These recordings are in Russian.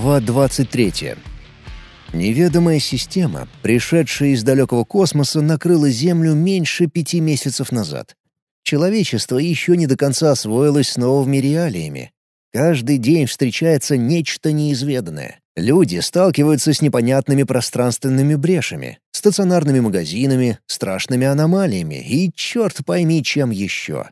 Глава 23. Неведомая система, пришедшая из далекого космоса, накрыла Землю меньше пяти месяцев назад. Человечество еще не до конца освоилось с новыми реалиями. Каждый день встречается нечто неизведанное. Люди сталкиваются с непонятными пространственными брешами, стационарными магазинами, страшными аномалиями и черт пойми чем еще.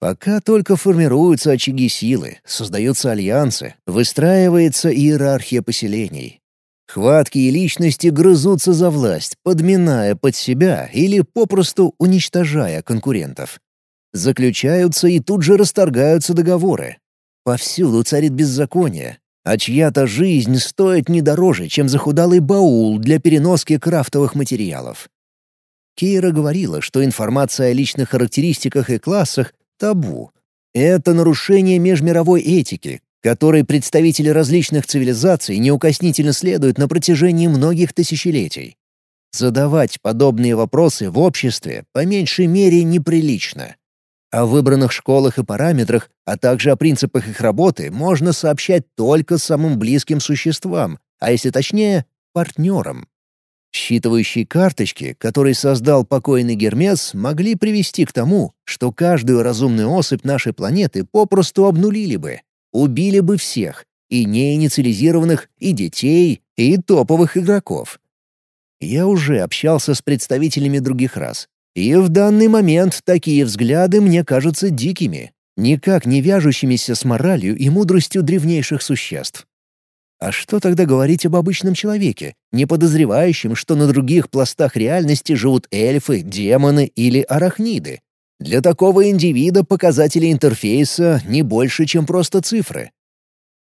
Пока только формируются очаги силы, создаются альянсы, выстраивается иерархия поселений. Хваткие личности грызутся за власть, подминая под себя или попросту уничтожая конкурентов. Заключаются и тут же расторгаются договоры. Повсюду царит беззаконие, а чья-то жизнь стоит не дороже, чем захудалый баул для переноски крафтовых материалов. Кейра говорила, что информация о личных характеристиках и классах табу. Это нарушение межмировой этики, которой представители различных цивилизаций неукоснительно следуют на протяжении многих тысячелетий. Задавать подобные вопросы в обществе по меньшей мере неприлично. О выбранных школах и параметрах, а также о принципах их работы можно сообщать только самым близким существам, а если точнее, партнерам. Считывающие карточки, которые создал покойный Гермес, могли привести к тому, что каждую разумную особь нашей планеты попросту обнулили бы, убили бы всех, и неинициализированных, и детей, и топовых игроков. Я уже общался с представителями других рас, и в данный момент такие взгляды мне кажутся дикими, никак не вяжущимися с моралью и мудростью древнейших существ. А что тогда говорить об обычном человеке, не подозревающем, что на других пластах реальности живут эльфы, демоны или арахниды? Для такого индивида показатели интерфейса не больше, чем просто цифры.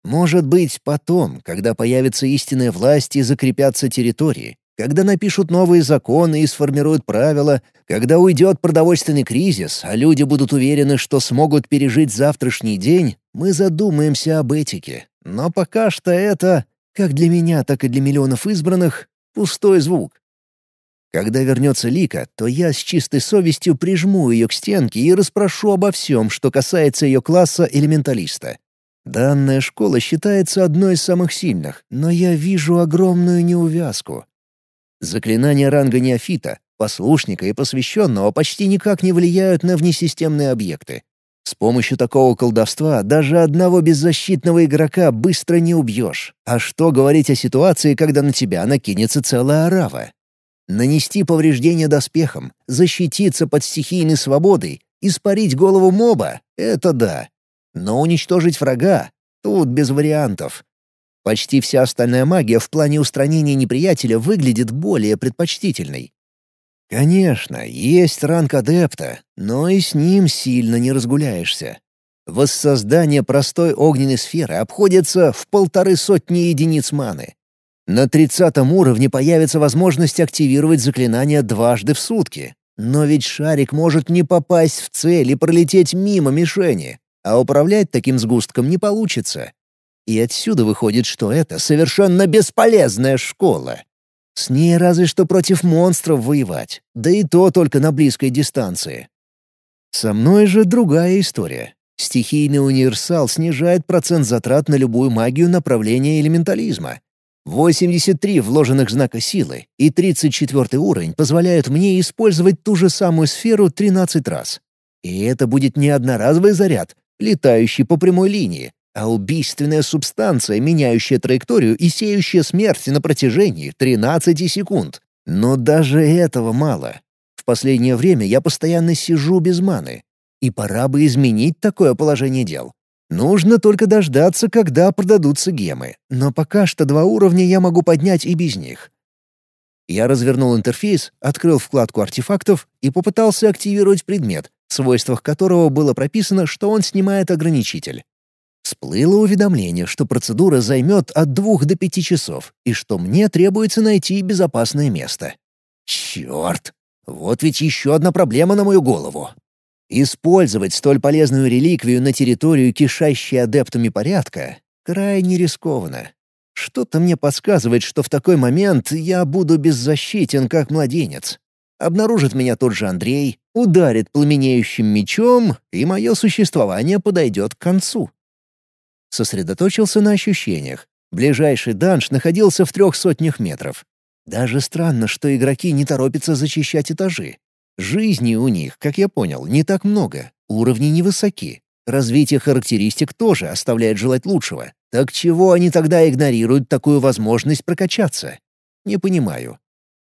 Может быть, потом, когда появится истинная власть и закрепятся территории, когда напишут новые законы и сформируют правила, когда уйдет продовольственный кризис, а люди будут уверены, что смогут пережить завтрашний день, мы задумаемся об этике. Но пока что это, как для меня, так и для миллионов избранных, пустой звук. Когда вернется Лика, то я с чистой совестью прижму ее к стенке и расспрошу обо всем, что касается ее класса элементалиста. Данная школа считается одной из самых сильных, но я вижу огромную неувязку. Заклинания ранга неофита, послушника и посвященного почти никак не влияют на внесистемные объекты. С помощью такого колдовства даже одного беззащитного игрока быстро не убьешь. А что говорить о ситуации, когда на тебя накинется целая арава? Нанести повреждение доспехам, защититься под стихийной свободой, испарить голову моба — это да. Но уничтожить врага — тут без вариантов. Почти вся остальная магия в плане устранения неприятеля выглядит более предпочтительной. Конечно, есть ранг адепта, но и с ним сильно не разгуляешься. Воссоздание простой огненной сферы обходится в полторы сотни единиц маны. На тридцатом уровне появится возможность активировать заклинание дважды в сутки. Но ведь шарик может не попасть в цель и пролететь мимо мишени, а управлять таким сгустком не получится. И отсюда выходит, что это совершенно бесполезная школа. С ней разве что против монстров воевать, да и то только на близкой дистанции. Со мной же другая история. Стихийный универсал снижает процент затрат на любую магию направления элементализма. 83 вложенных знака силы и 34 уровень позвляют мне использовать ту же самую сферу 13 раз. И это будет не одноразовый заряд, летающий по прямой линии, а убийственная субстанция, меняющая траекторию и сеющая смерть на протяжении 13 секунд. Но даже этого мало. В последнее время я постоянно сижу без маны. И пора бы изменить такое положение дел. Нужно только дождаться, когда продадутся гемы. Но пока что два уровня я могу поднять и без них. Я развернул интерфейс, открыл вкладку артефактов и попытался активировать предмет, в свойствах которого было прописано, что он снимает ограничитель. Всплыло уведомление, что процедура займет от двух до пяти часов и что мне требуется найти безопасное место. Черт! Вот ведь еще одна проблема на мою голову. Использовать столь полезную реликвию на территорию, кишащей адептами порядка, крайне рискованно. Что-то мне подсказывает, что в такой момент я буду беззащитен, как младенец. Обнаружит меня тот же Андрей, ударит пламенеющим мечом, и мое существование подойдет к концу сосредоточился на ощущениях. Ближайший данж находился в трех сотнях метров. Даже странно, что игроки не торопятся зачищать этажи. Жизни у них, как я понял, не так много, уровни невысоки. Развитие характеристик тоже оставляет желать лучшего. Так чего они тогда игнорируют такую возможность прокачаться? Не понимаю.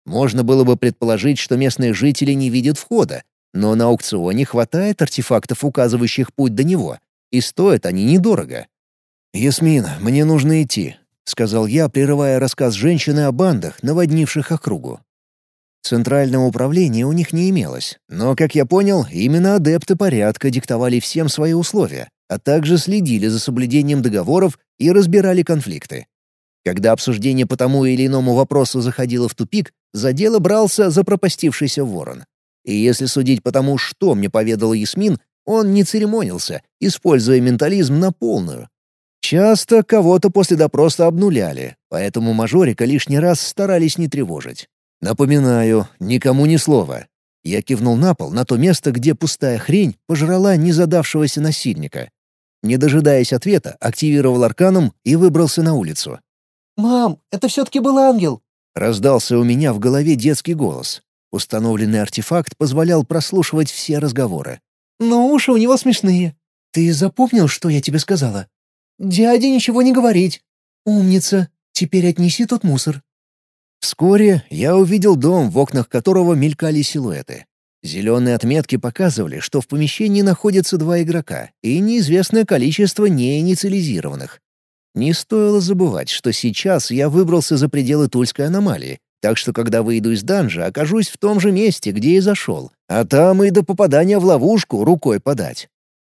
Можно было бы предположить, что местные жители не видят входа, но на аукционе хватает артефактов, указывающих путь до него, и стоят они недорого. «Ясмин, мне нужно идти», — сказал я, прерывая рассказ женщины о бандах, наводнивших округу. Центрального управления у них не имелось, но, как я понял, именно адепты порядка диктовали всем свои условия, а также следили за соблюдением договоров и разбирали конфликты. Когда обсуждение по тому или иному вопросу заходило в тупик, за дело брался запропастившийся ворон. И если судить по тому, что мне поведал Ясмин, он не церемонился, используя ментализм на полную. Часто кого-то после допроса обнуляли, поэтому мажорика лишний раз старались не тревожить. «Напоминаю, никому ни слова». Я кивнул на пол, на то место, где пустая хрень пожрала незадавшегося насильника. Не дожидаясь ответа, активировал арканом и выбрался на улицу. «Мам, это все-таки был ангел!» Раздался у меня в голове детский голос. Установленный артефакт позволял прослушивать все разговоры. «Но уши у него смешные. Ты запомнил, что я тебе сказала? Дяде ничего не говорить. Умница. Теперь отнеси тот мусор». Вскоре я увидел дом, в окнах которого мелькали силуэты. Зеленые отметки показывали, что в помещении находятся два игрока и неизвестное количество неинициализированных. Не стоило забывать, что сейчас я выбрался за пределы Тульской аномалии, так что когда выйду из данжа, окажусь в том же месте, где и зашел, а там и до попадания в ловушку рукой подать.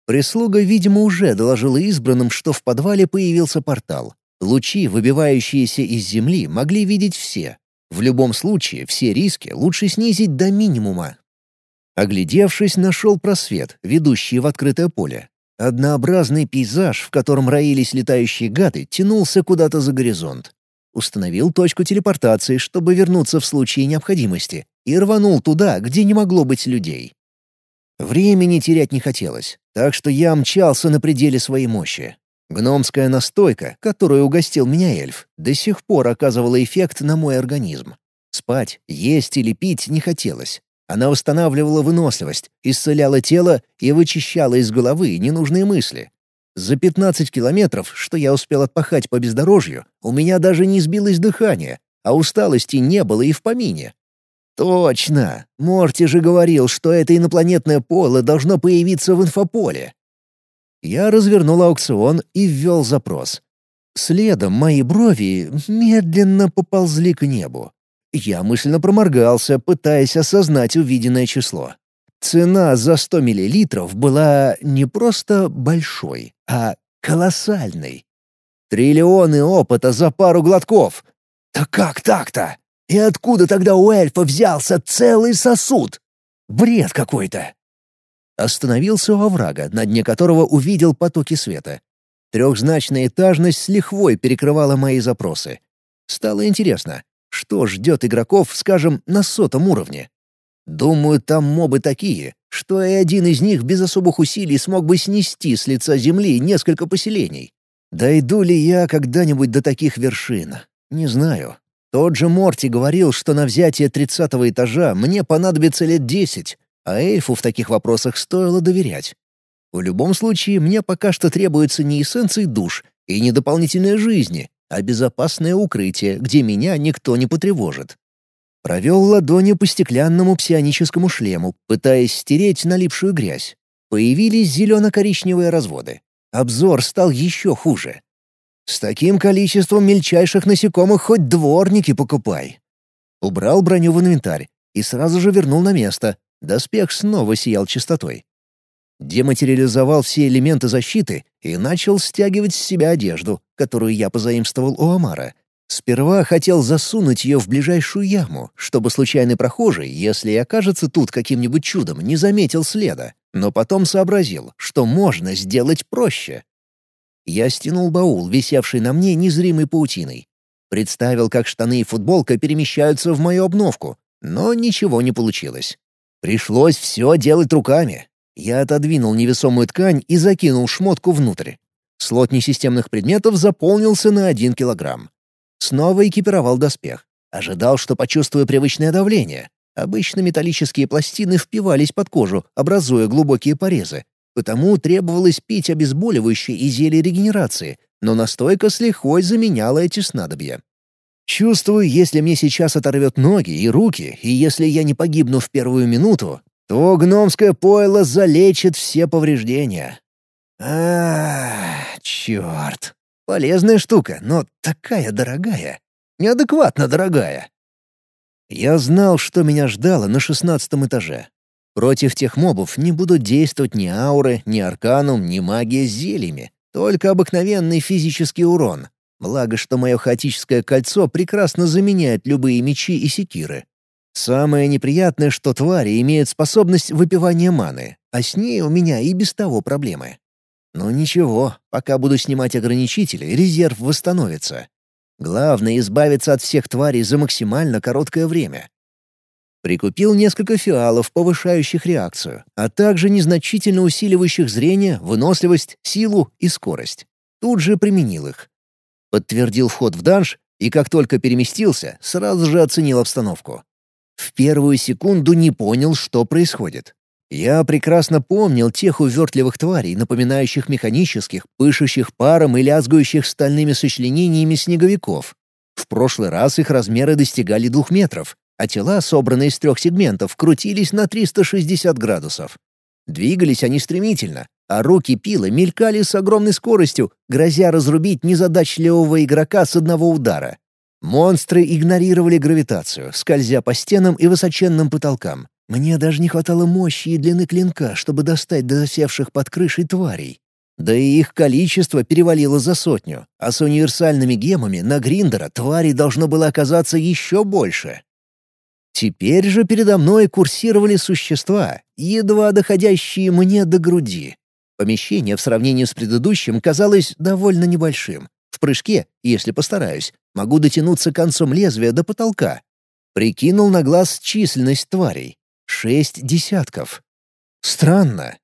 Прислуга, видимо, уже доложила избранным, что в подвале появился портал. Лучи, выбивающиеся из земли, могли видеть все. В любом случае, все риски лучше снизить до минимума. Оглядевшись, нашел просвет, ведущий в открытое поле. Однообразный пейзаж, в котором роились летающие гады, тянулся куда-то за горизонт. Установил точку телепортации, чтобы вернуться в случае необходимости, и рванул туда, где не могло быть людей. Времени терять не хотелось, так что я мчался на пределе своей мощи. Гномская настойка, которую угостил меня эльф, до сих пор оказывала эффект на мой организм. Спать, есть или пить не хотелось. Она восстанавливала выносливость, исцеляла тело и вычищала из головы ненужные мысли. За 15 километров, что я успел отпахать по бездорожью, у меня даже не сбилось дыхание, а усталости не было и в помине. Точно! Морти же говорил, что это инопланетное поло должно появиться в инфополе. Я развернул аукцион и ввел запрос. Следом мои брови медленно поползли к небу. Я мысленно проморгался, пытаясь осознать увиденное число. Цена за 100 мл была не просто большой, а колоссальной. Триллионы опыта за пару глотков. Да как так-то? И откуда тогда у эльфа взялся целый сосуд? Бред какой-то. Остановился у оврага, на дне которого увидел потоки света. Трехзначная этажность с лихвой перекрывала мои запросы. Стало интересно, что ждет игроков, скажем, на сотом уровне? Думаю, там мобы такие, что и один из них без особых усилий смог бы снести с лица земли несколько поселений. Дойду ли я когда-нибудь до таких вершин? Не знаю. Тот же Морти говорил, что на взятие тридцатого этажа мне понадобится лет десять, а эльфу в таких вопросах стоило доверять. В любом случае, мне пока что требуется не эссенции душ и не дополнительной жизни, а безопасное укрытие, где меня никто не потревожит. Провел ладонью по стеклянному псионическому шлему, пытаясь стереть налипшую грязь. Появились зелено-коричневые разводы. Обзор стал еще хуже. С таким количеством мельчайших насекомых хоть дворники покупай. Убрал броню в инвентарь и сразу же вернул на место. Доспех снова сиял чистотой. Дематериализовал все элементы защиты и начал стягивать с себя одежду, которую я позаимствовал у Амара. Сперва хотел засунуть ее в ближайшую яму, чтобы случайный прохожий, если и окажется тут каким-нибудь чудом, не заметил следа, но потом сообразил, что можно сделать проще. Я стянул баул, висевший на мне незримой паутиной. Представил, как штаны и футболка перемещаются в мою обновку, но ничего не получилось. Пришлось все делать руками, я отодвинул невесомую ткань и закинул шмотку внутрь. Слот несистемных предметов заполнился на один килограмм. Снова экипировал доспех. Ожидал, что почувствую привычное давление. Обычно металлические пластины впивались под кожу, образуя глубокие порезы. Потому требовалось пить обезболивающие и зелье регенерации, но настойка с лихвой заменяла эти снадобья. Чувствую, если мне сейчас оторвет ноги и руки, и если я не погибну в первую минуту, то гномское пойло залечит все повреждения. А, черт. Полезная штука, но такая дорогая. Неадекватно дорогая. Я знал, что меня ждало на шестнадцатом этаже. Против тех мобов не будут действовать ни ауры, ни арканум, ни магия с зельями. Только обыкновенный физический урон. Благо, что мое хаотическое кольцо прекрасно заменяет любые мечи и секиры. Самое неприятное, что твари имеют способность выпивания маны, а с ней у меня и без того проблемы. Но ничего, пока буду снимать ограничители, резерв восстановится. Главное — избавиться от всех тварей за максимально короткое время. Прикупил несколько фиалов, повышающих реакцию, а также незначительно усиливающих зрение, выносливость, силу и скорость. Тут же применил их. Подтвердил вход в данж и, как только переместился, сразу же оценил обстановку. В первую секунду не понял, что происходит. Я прекрасно помнил тех увертливых тварей, напоминающих механических, пышущих паром и лязгающих стальными сочленениями снеговиков. В прошлый раз их размеры достигали двух метров, а тела, собранные из трех сегментов, крутились на 360 градусов. Двигались они стремительно, а руки пила мелькали с огромной скоростью, грозя разрубить незадачливого игрока с одного удара. Монстры игнорировали гравитацию, скользя по стенам и высоченным потолкам. Мне даже не хватало мощи и длины клинка, чтобы достать до засевших под крышей тварей. Да и их количество перевалило за сотню, а с универсальными гемами на Гриндера тварей должно было оказаться еще больше. Теперь же передо мной курсировали существа, едва доходящие мне до груди. Помещение в сравнении с предыдущим казалось довольно небольшим. В прыжке, если постараюсь, могу дотянуться концом лезвия до потолка. Прикинул на глаз численность тварей. Шесть десятков. Странно.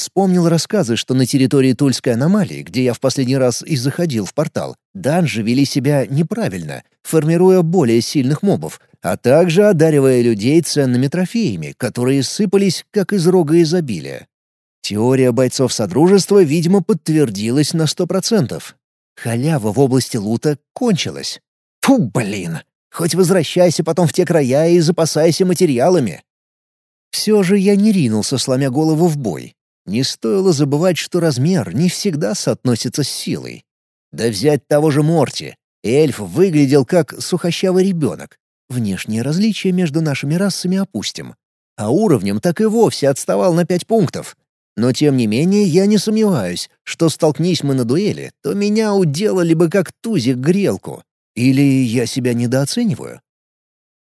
Вспомнил рассказы, что на территории Тульской аномалии, где я в последний раз и заходил в портал, данжи вели себя неправильно, формируя более сильных мобов, а также одаривая людей ценными трофеями, которые сыпались, как из рога изобилия. Теория бойцов Содружества, видимо, подтвердилась на сто процентов. Халява в области лута кончилась. Фу, блин! Хоть возвращайся потом в те края и запасайся материалами. Все же я не ринулся, сломя голову в бой. Не стоило забывать, что размер не всегда соотносится с силой. Да взять того же Морти. Эльф выглядел как сухощавый ребенок. Внешние различия между нашими расами опустим. А уровнем так и вовсе отставал на пять пунктов. Но тем не менее я не сомневаюсь, что столкнись мы на дуэли, то меня уделали бы как тузик грелку. Или я себя недооцениваю?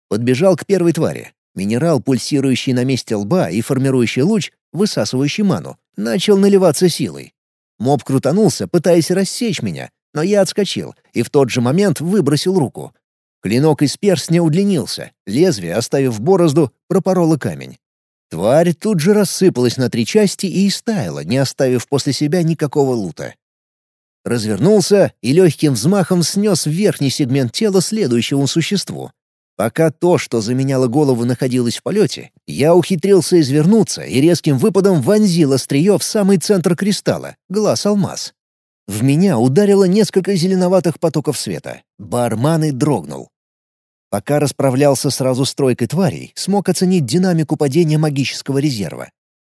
Подбежал к первой твари. Минерал, пульсирующий на месте лба и формирующий луч, высасывающий ману, начал наливаться силой. Моб крутанулся, пытаясь рассечь меня, но я отскочил и в тот же момент выбросил руку. Клинок из перстня удлинился, лезвие, оставив борозду, пропороло камень. Тварь тут же рассыпалась на три части и истаяла, не оставив после себя никакого лута. Развернулся и легким взмахом снес верхний сегмент тела следующему существу. Пока то, что заменяло голову, находилось в полете, я ухитрился извернуться и резким выпадом вонзил острие в самый центр кристалла — глаз-алмаз. В меня ударило несколько зеленоватых потоков света. Барманы дрогнул. Пока расправлялся сразу с тройкой тварей, смог оценить динамику падения магического резерва.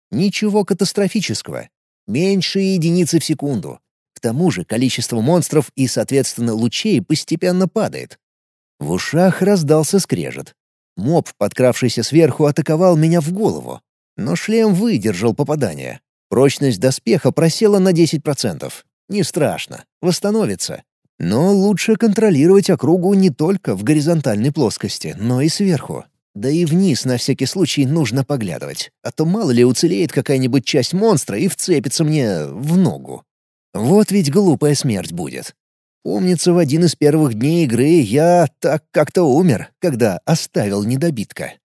Ничего катастрофического. Меньше единицы в секунду. К тому же количество монстров и, соответственно, лучей постепенно падает. В ушах раздался скрежет. Моб, подкравшийся сверху, атаковал меня в голову. Но шлем выдержал попадание. Прочность доспеха просела на 10%. Не страшно, восстановится. Но лучше контролировать округу не только в горизонтальной плоскости, но и сверху. Да и вниз на всякий случай нужно поглядывать, а то мало ли уцелеет какая-нибудь часть монстра и вцепится мне в ногу. Вот ведь глупая смерть будет. Помнится, в один из первых дней игры я так как-то умер, когда оставил недобитка.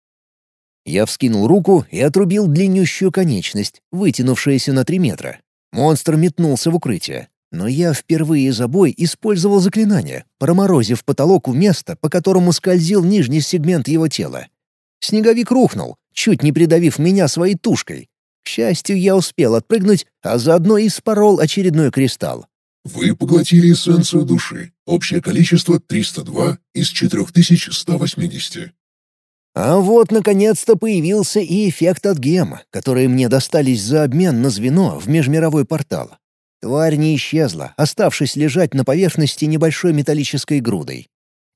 Я вскинул руку и отрубил длиннющую конечность, вытянувшуюся на три метра. Монстр метнулся в укрытие. Но я впервые за бой использовал заклинание, проморозив потолок у места, по которому скользил нижний сегмент его тела. Снеговик рухнул, чуть не придавив меня своей тушкой. К счастью, я успел отпрыгнуть, а заодно и спорол очередной кристалл. Вы поглотили эссенцию души. Общее количество 302 из 4180. А вот, наконец-то, появился и эффект от гема, которые мне достались за обмен на звено в межмировой портал. Тварь не исчезла, оставшись лежать на поверхности небольшой металлической грудой.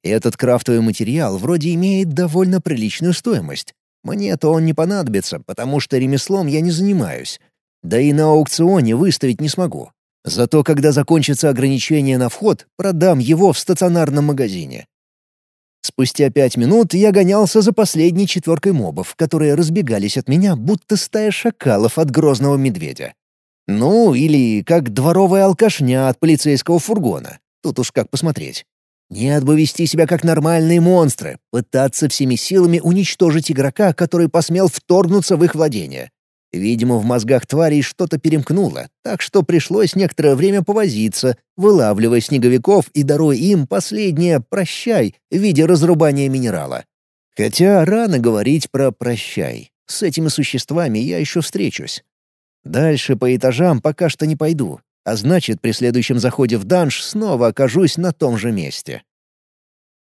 Этот крафтовый материал вроде имеет довольно приличную стоимость. Мне-то он не понадобится, потому что ремеслом я не занимаюсь. Да и на аукционе выставить не смогу. Зато когда закончится ограничение на вход, продам его в стационарном магазине. Спустя пять минут я гонялся за последней четверкой мобов, которые разбегались от меня, будто стая шакалов от грозного медведя. Ну, или как дворовая алкашня от полицейского фургона. Тут уж как посмотреть. Нет бы вести себя как нормальные монстры, пытаться всеми силами уничтожить игрока, который посмел вторгнуться в их владение. Видимо, в мозгах тварей что-то перемкнуло, так что пришлось некоторое время повозиться, вылавливая снеговиков и даруя им последнее «прощай» в виде разрубания минерала. Хотя рано говорить про «прощай». С этими существами я еще встречусь. Дальше по этажам пока что не пойду, а значит, при следующем заходе в данж снова окажусь на том же месте.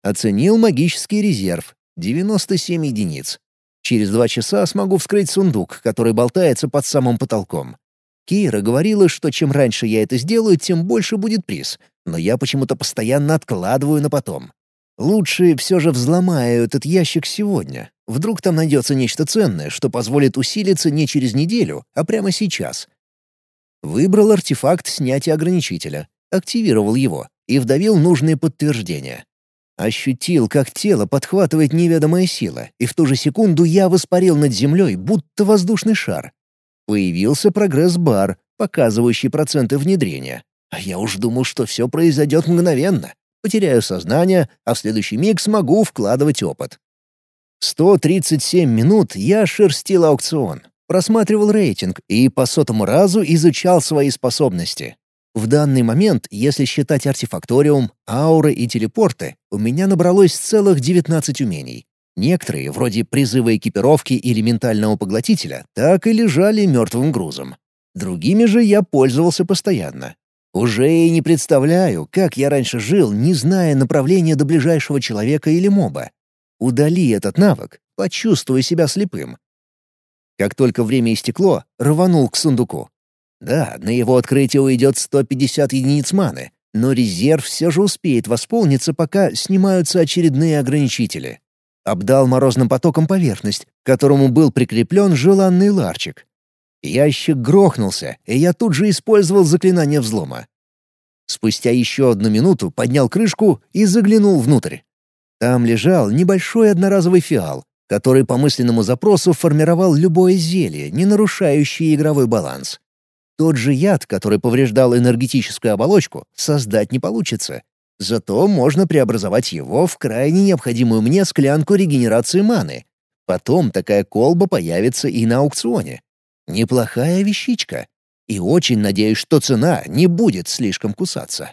Оценил магический резерв — 97 единиц. Через два часа смогу вскрыть сундук, который болтается под самым потолком. Кира говорила, что чем раньше я это сделаю, тем больше будет приз, но я почему-то постоянно откладываю на потом. Лучше все же взломаю этот ящик сегодня. Вдруг там найдется нечто ценное, что позволит усилиться не через неделю, а прямо сейчас. Выбрал артефакт снятия ограничителя, активировал его и вдавил нужные подтверждения. Ощутил, как тело подхватывает неведомая сила, и в ту же секунду я воспарил над землей, будто воздушный шар. Появился прогресс-бар, показывающий проценты внедрения. А я уж думал, что все произойдет мгновенно. Потеряю сознание, а в следующий миг смогу вкладывать опыт. 137 минут я шерстил аукцион, просматривал рейтинг и по сотому разу изучал свои способности. В данный момент, если считать артефакториум, ауры и телепорты, у меня набралось целых 19 умений. Некоторые, вроде призыва экипировки или ментального поглотителя, так и лежали мертвым грузом. Другими же я пользовался постоянно. Уже и не представляю, как я раньше жил, не зная направления до ближайшего человека или моба. Удали этот навык, почувствуй себя слепым. Как только время истекло, рванул к сундуку. Да, на его открытие уйдет 150 единиц маны, но резерв все же успеет восполниться, пока снимаются очередные ограничители. Обдал морозным потоком поверхность, к которому был прикреплен желанный ларчик. Ящик грохнулся, и я тут же использовал заклинание взлома. Спустя еще одну минуту поднял крышку и заглянул внутрь. Там лежал небольшой одноразовый фиал, который по мысленному запросу формировал любое зелье, не нарушающее игровой баланс. Тот же яд, который повреждал энергетическую оболочку, создать не получится. Зато можно преобразовать его в крайне необходимую мне склянку регенерации маны. Потом такая колба появится и на аукционе. Неплохая вещичка. И очень надеюсь, что цена не будет слишком кусаться.